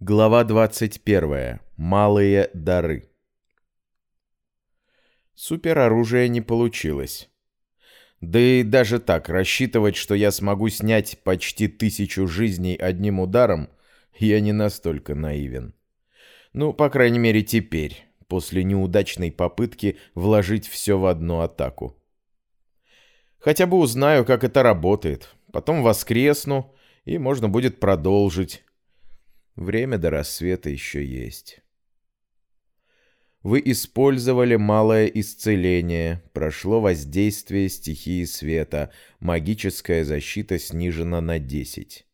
Глава 21. Малые дары. Супероружие не получилось. Да и даже так, рассчитывать, что я смогу снять почти тысячу жизней одним ударом, я не настолько наивен. Ну, по крайней мере, теперь, после неудачной попытки вложить все в одну атаку. Хотя бы узнаю, как это работает. Потом воскресну, и можно будет продолжить Время до рассвета еще есть. Вы использовали малое исцеление, прошло воздействие стихии света, магическая защита снижена на 10.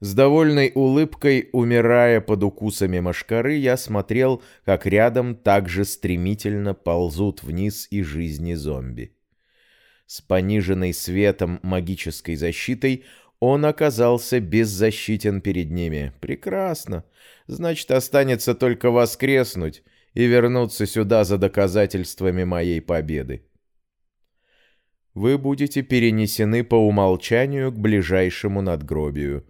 С довольной улыбкой, умирая под укусами мошкары, я смотрел, как рядом также стремительно ползут вниз и жизни зомби. С пониженной светом магической защитой он оказался беззащитен перед ними. Прекрасно. Значит, останется только воскреснуть и вернуться сюда за доказательствами моей победы. Вы будете перенесены по умолчанию к ближайшему надгробию.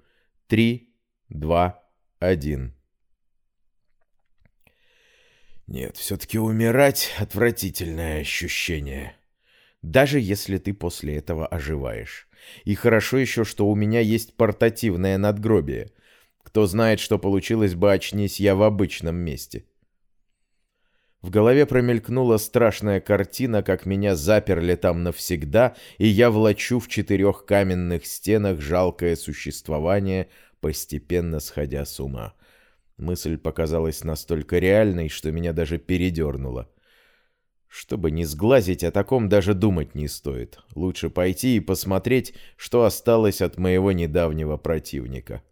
Три, два, один. Нет, все-таки умирать — отвратительное ощущение. Даже если ты после этого оживаешь. И хорошо еще, что у меня есть портативное надгробие. Кто знает, что получилось бы, очнись я в обычном месте. В голове промелькнула страшная картина, как меня заперли там навсегда, и я влачу в четырех каменных стенах жалкое существование, постепенно сходя с ума. Мысль показалась настолько реальной, что меня даже передернуло. Чтобы не сглазить, о таком даже думать не стоит. Лучше пойти и посмотреть, что осталось от моего недавнего противника.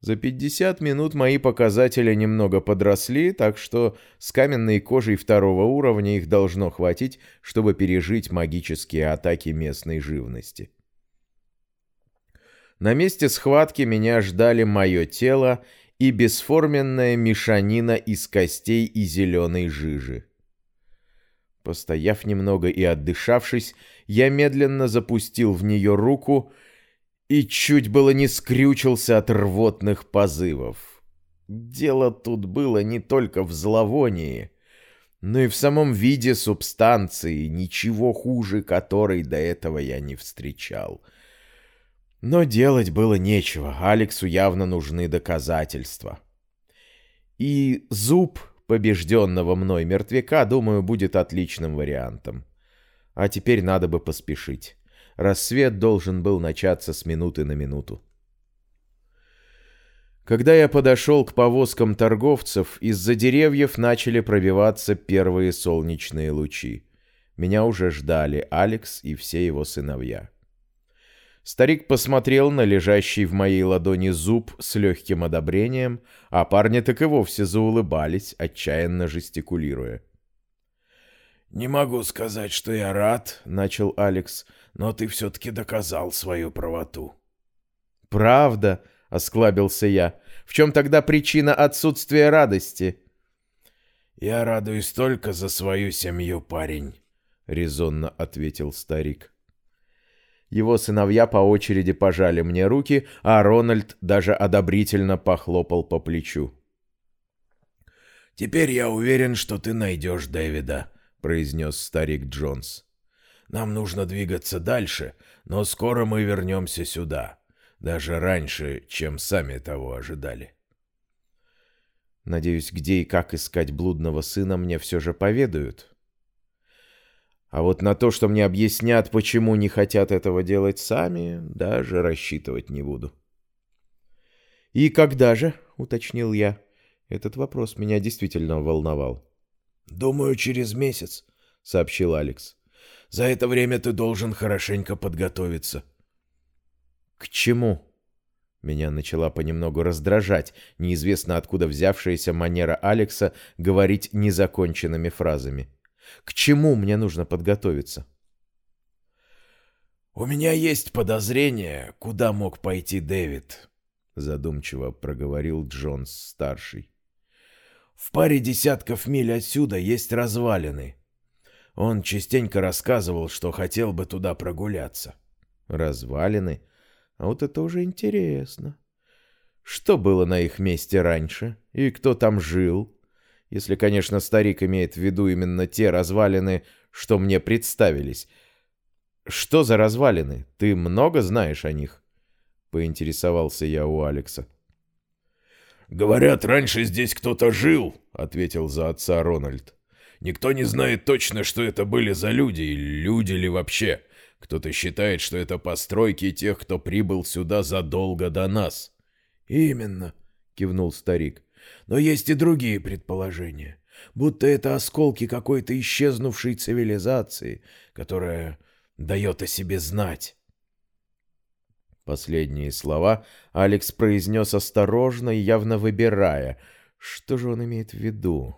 За 50 минут мои показатели немного подросли, так что с каменной кожей второго уровня их должно хватить, чтобы пережить магические атаки местной живности. На месте схватки меня ждали мое тело и бесформенная мешанина из костей и зеленой жижи. Постояв немного и отдышавшись, я медленно запустил в нее руку и чуть было не скрючился от рвотных позывов. Дело тут было не только в зловонии, но и в самом виде субстанции, ничего хуже которой до этого я не встречал. Но делать было нечего, Алексу явно нужны доказательства. И зуб побежденного мной мертвяка, думаю, будет отличным вариантом. А теперь надо бы поспешить. Рассвет должен был начаться с минуты на минуту. Когда я подошел к повозкам торговцев, из-за деревьев начали пробиваться первые солнечные лучи. Меня уже ждали Алекс и все его сыновья. Старик посмотрел на лежащий в моей ладони зуб с легким одобрением, а парни так и вовсе заулыбались, отчаянно жестикулируя. «Не могу сказать, что я рад», — начал Алекс, — «но ты все-таки доказал свою правоту». «Правда?» — осклабился я. «В чем тогда причина отсутствия радости?» «Я радуюсь только за свою семью, парень», — резонно ответил старик. Его сыновья по очереди пожали мне руки, а Рональд даже одобрительно похлопал по плечу. «Теперь я уверен, что ты найдешь Дэвида», — произнес старик Джонс. «Нам нужно двигаться дальше, но скоро мы вернемся сюда, даже раньше, чем сами того ожидали». Надеюсь, где и как искать блудного сына, мне все же поведают. А вот на то, что мне объяснят, почему не хотят этого делать сами, даже рассчитывать не буду. «И когда же?» — уточнил я. Этот вопрос меня действительно волновал. «Думаю, через месяц», — сообщил Алекс. «За это время ты должен хорошенько подготовиться». «К чему?» Меня начала понемногу раздражать неизвестно откуда взявшаяся манера Алекса говорить незаконченными фразами. К чему мне нужно подготовиться? «У меня есть подозрение, куда мог пойти Дэвид», — задумчиво проговорил Джонс-старший. «В паре десятков миль отсюда есть развалины. Он частенько рассказывал, что хотел бы туда прогуляться». «Развалины? А вот это уже интересно. Что было на их месте раньше? И кто там жил? Если, конечно, старик имеет в виду именно те развалины, что мне представились. Что за развалины? Ты много знаешь о них? Поинтересовался я у Алекса. «Говорят, раньше здесь кто-то жил», — ответил за отца Рональд. «Никто не знает точно, что это были за люди, и люди ли вообще. Кто-то считает, что это постройки тех, кто прибыл сюда задолго до нас». «Именно», — кивнул старик. «Но есть и другие предположения. Будто это осколки какой-то исчезнувшей цивилизации, которая дает о себе знать». Последние слова Алекс произнес осторожно и явно выбирая. Что же он имеет в виду?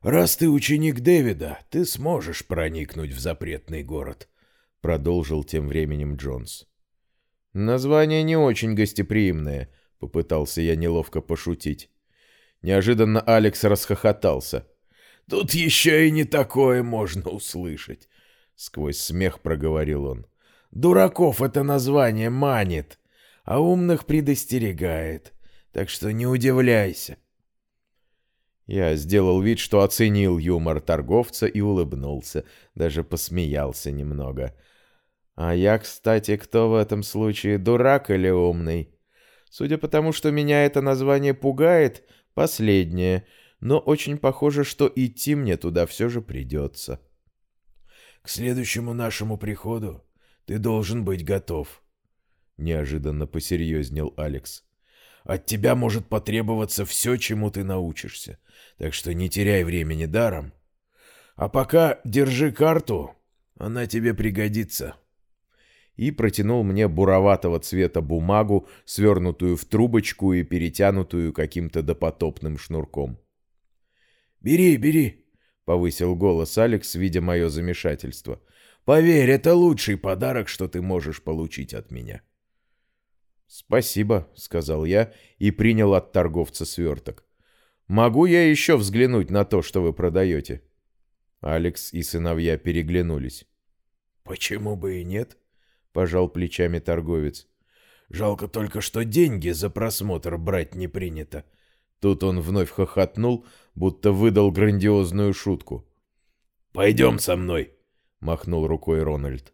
«Раз ты ученик Дэвида, ты сможешь проникнуть в запретный город», — продолжил тем временем Джонс. «Название не очень гостеприимное», — попытался я неловко пошутить. Неожиданно Алекс расхохотался. «Тут еще и не такое можно услышать», — сквозь смех проговорил он. «Дураков это название манит, а умных предостерегает, так что не удивляйся». Я сделал вид, что оценил юмор торговца и улыбнулся, даже посмеялся немного. — а я, кстати, кто в этом случае, дурак или умный? Судя по тому, что меня это название пугает, последнее, но очень похоже, что идти мне туда все же придется. К следующему нашему приходу ты должен быть готов. Неожиданно посерьезнел Алекс. От тебя может потребоваться все, чему ты научишься, так что не теряй времени даром. А пока держи карту, она тебе пригодится и протянул мне буроватого цвета бумагу, свернутую в трубочку и перетянутую каким-то допотопным шнурком. «Бери, бери!» — повысил голос Алекс, видя мое замешательство. «Поверь, это лучший подарок, что ты можешь получить от меня». «Спасибо», — сказал я и принял от торговца сверток. «Могу я еще взглянуть на то, что вы продаете?» Алекс и сыновья переглянулись. «Почему бы и нет?» — пожал плечами торговец. «Жалко только, что деньги за просмотр брать не принято». Тут он вновь хохотнул, будто выдал грандиозную шутку. «Пойдем со мной», — махнул рукой Рональд.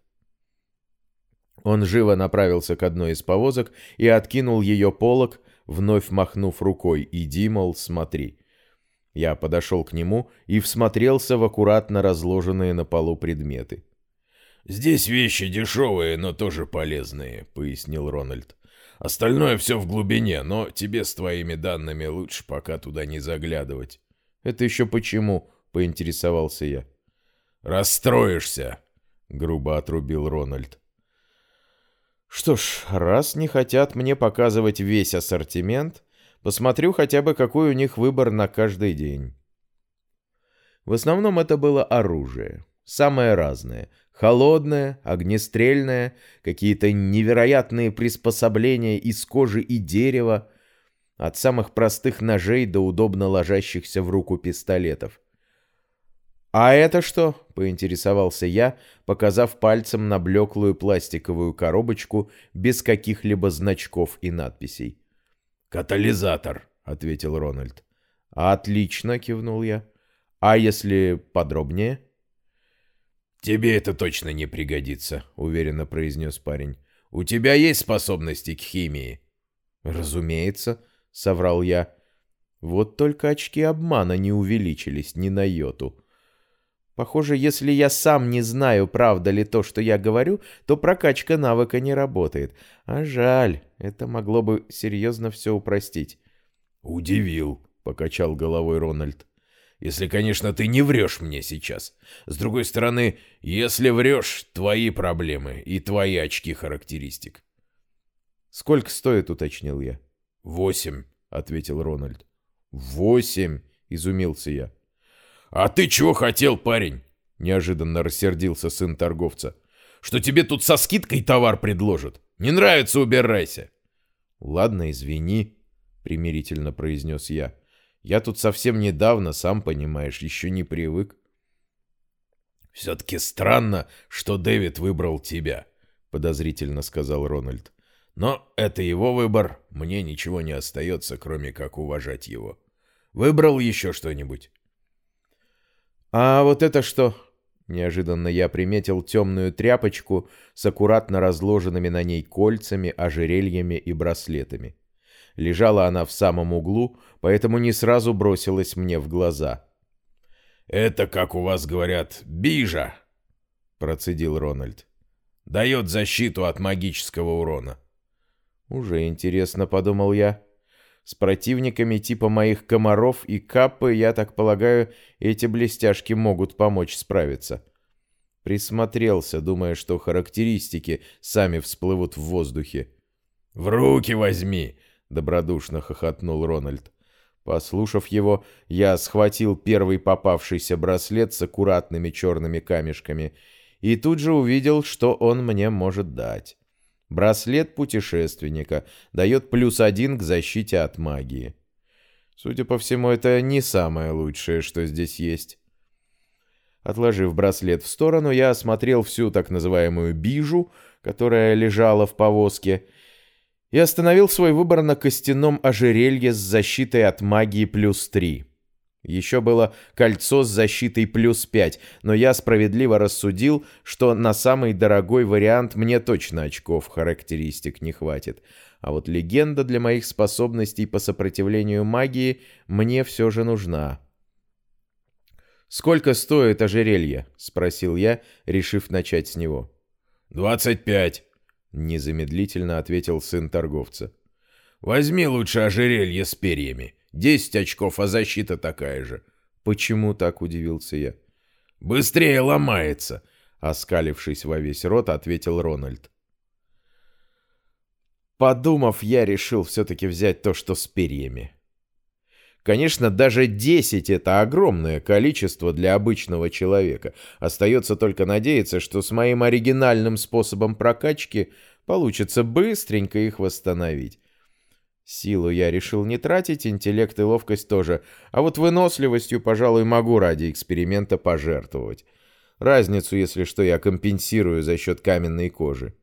Он живо направился к одной из повозок и откинул ее полог, вновь махнув рукой «Иди, мол, смотри». Я подошел к нему и всмотрелся в аккуратно разложенные на полу предметы. «Здесь вещи дешевые, но тоже полезные», — пояснил Рональд. «Остальное все в глубине, но тебе с твоими данными лучше пока туда не заглядывать». «Это еще почему?» — поинтересовался я. «Расстроишься», — грубо отрубил Рональд. «Что ж, раз не хотят мне показывать весь ассортимент, посмотрю хотя бы, какой у них выбор на каждый день». В основном это было оружие, самое разное, Холодное, огнестрельное, какие-то невероятные приспособления из кожи и дерева, от самых простых ножей до удобно ложащихся в руку пистолетов. «А это что?» — поинтересовался я, показав пальцем на блеклую пластиковую коробочку без каких-либо значков и надписей. «Катализатор», — ответил Рональд. «Отлично», — кивнул я. «А если подробнее?» «Тебе это точно не пригодится», — уверенно произнес парень. «У тебя есть способности к химии?» «Разумеется», — соврал я. Вот только очки обмана не увеличились ни на йоту. Похоже, если я сам не знаю, правда ли то, что я говорю, то прокачка навыка не работает. А жаль, это могло бы серьезно все упростить. «Удивил», — покачал головой Рональд. Если, конечно, ты не врешь мне сейчас. С другой стороны, если врешь, твои проблемы и твои очки характеристик. «Сколько стоит?» — уточнил я. «Восемь», — ответил Рональд. «Восемь?» — изумился я. «А ты чего хотел, парень?» — неожиданно рассердился сын торговца. «Что тебе тут со скидкой товар предложат? Не нравится — убирайся!» «Ладно, извини», — примирительно произнес я. Я тут совсем недавно, сам понимаешь, еще не привык. «Все-таки странно, что Дэвид выбрал тебя», — подозрительно сказал Рональд. «Но это его выбор, мне ничего не остается, кроме как уважать его. Выбрал еще что-нибудь? А вот это что? Неожиданно я приметил темную тряпочку с аккуратно разложенными на ней кольцами, ожерельями и браслетами. Лежала она в самом углу, поэтому не сразу бросилась мне в глаза. «Это, как у вас говорят, бижа», — процедил Рональд. «Дает защиту от магического урона». «Уже интересно», — подумал я. «С противниками типа моих комаров и каппы, я так полагаю, эти блестяшки могут помочь справиться». Присмотрелся, думая, что характеристики сами всплывут в воздухе. «В руки возьми!» — добродушно хохотнул Рональд. Послушав его, я схватил первый попавшийся браслет с аккуратными черными камешками и тут же увидел, что он мне может дать. Браслет путешественника дает плюс один к защите от магии. Судя по всему, это не самое лучшее, что здесь есть. Отложив браслет в сторону, я осмотрел всю так называемую бижу, которая лежала в повозке, и остановил свой выбор на костяном ожерелье с защитой от магии плюс 3. Еще было кольцо с защитой плюс 5, но я справедливо рассудил, что на самый дорогой вариант мне точно очков характеристик не хватит. А вот легенда для моих способностей по сопротивлению магии мне все же нужна. «Сколько стоит ожерелье?» — спросил я, решив начать с него. «Двадцать пять», Незамедлительно ответил сын торговца. «Возьми лучше ожерелье с перьями. Десять очков, а защита такая же». «Почему так?» — удивился я. «Быстрее ломается!» — оскалившись во весь рот, ответил Рональд. Подумав, я решил все-таки взять то, что с перьями. Конечно, даже 10 — это огромное количество для обычного человека. Остается только надеяться, что с моим оригинальным способом прокачки получится быстренько их восстановить. Силу я решил не тратить, интеллект и ловкость тоже, а вот выносливостью, пожалуй, могу ради эксперимента пожертвовать. Разницу, если что, я компенсирую за счет каменной кожи.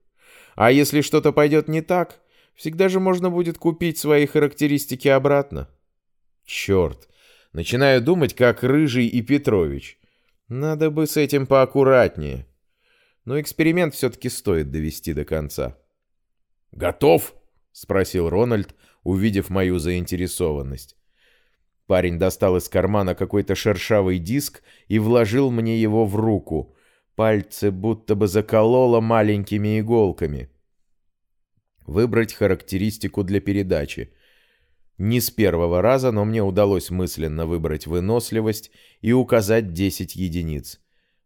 А если что-то пойдет не так, всегда же можно будет купить свои характеристики обратно. Черт, начинаю думать, как Рыжий и Петрович. Надо бы с этим поаккуратнее. Но эксперимент все-таки стоит довести до конца. «Готов?» — спросил Рональд, увидев мою заинтересованность. Парень достал из кармана какой-то шершавый диск и вложил мне его в руку. Пальцы будто бы закололо маленькими иголками. Выбрать характеристику для передачи — не с первого раза, но мне удалось мысленно выбрать выносливость и указать 10 единиц.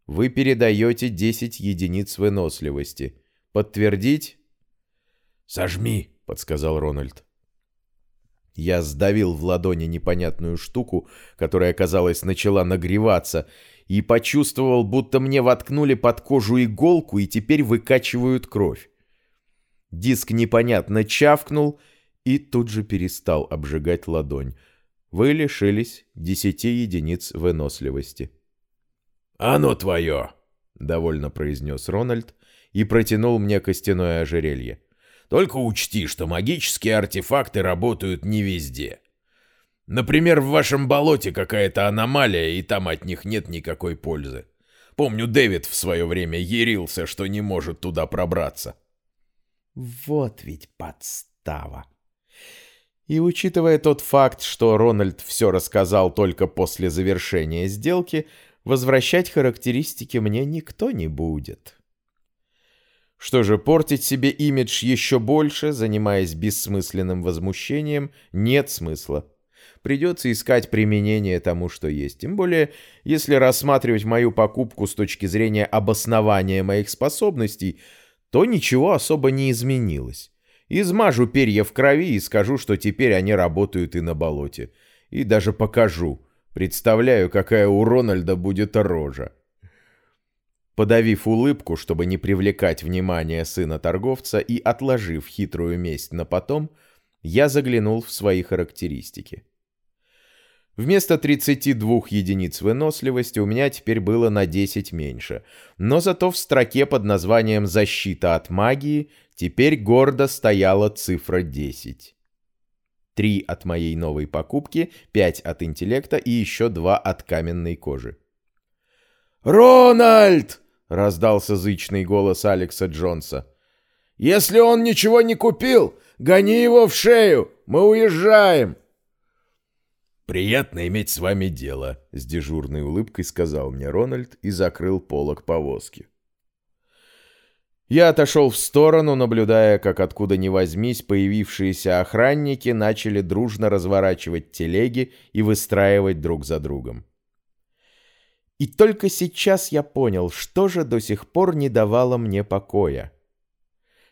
Вы передаете 10 единиц выносливости. Подтвердить? «Сожми», — подсказал Рональд. Я сдавил в ладони непонятную штуку, которая, казалось, начала нагреваться, и почувствовал, будто мне воткнули под кожу иголку и теперь выкачивают кровь. Диск непонятно чавкнул — и тут же перестал обжигать ладонь. Вы лишились десяти единиц выносливости. «Оно твое!» — довольно произнес Рональд и протянул мне костяное ожерелье. «Только учти, что магические артефакты работают не везде. Например, в вашем болоте какая-то аномалия, и там от них нет никакой пользы. Помню, Дэвид в свое время ярился, что не может туда пробраться». «Вот ведь подстава!» И учитывая тот факт, что Рональд все рассказал только после завершения сделки, возвращать характеристики мне никто не будет. Что же, портить себе имидж еще больше, занимаясь бессмысленным возмущением, нет смысла. Придется искать применение тому, что есть. Тем более, если рассматривать мою покупку с точки зрения обоснования моих способностей, то ничего особо не изменилось. Измажу перья в крови и скажу, что теперь они работают и на болоте. И даже покажу. Представляю, какая у Рональда будет рожа. Подавив улыбку, чтобы не привлекать внимание сына торговца и отложив хитрую месть на потом, я заглянул в свои характеристики. Вместо 32 единиц выносливости у меня теперь было на 10 меньше, но зато в строке под названием «Защита от магии» Теперь гордо стояла цифра 10. Три от моей новой покупки, пять от интеллекта и еще два от каменной кожи. «Рональд!» — раздался зычный голос Алекса Джонса. «Если он ничего не купил, гони его в шею! Мы уезжаем!» «Приятно иметь с вами дело», — с дежурной улыбкой сказал мне Рональд и закрыл полок повозки. Я отошел в сторону, наблюдая, как откуда ни возьмись появившиеся охранники начали дружно разворачивать телеги и выстраивать друг за другом. И только сейчас я понял, что же до сих пор не давало мне покоя.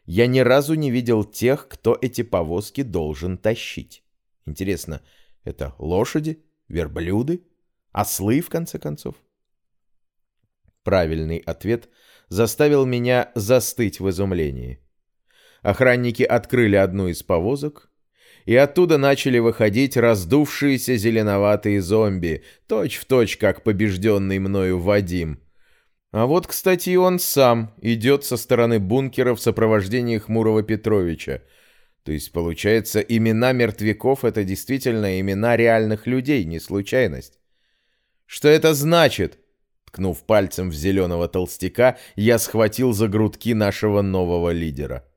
Я ни разу не видел тех, кто эти повозки должен тащить. Интересно, это лошади, верблюды, ослы, в конце концов? Правильный ответ заставил меня застыть в изумлении. Охранники открыли одну из повозок, и оттуда начали выходить раздувшиеся зеленоватые зомби, точь-в-точь, точь, как побежденный мною Вадим. А вот, кстати, и он сам идет со стороны бункера в сопровождении Хмурого Петровича. То есть, получается, имена мертвяков — это действительно имена реальных людей, не случайность. Что это значит? Ткнув пальцем в зеленого толстяка, я схватил за грудки нашего нового лидера.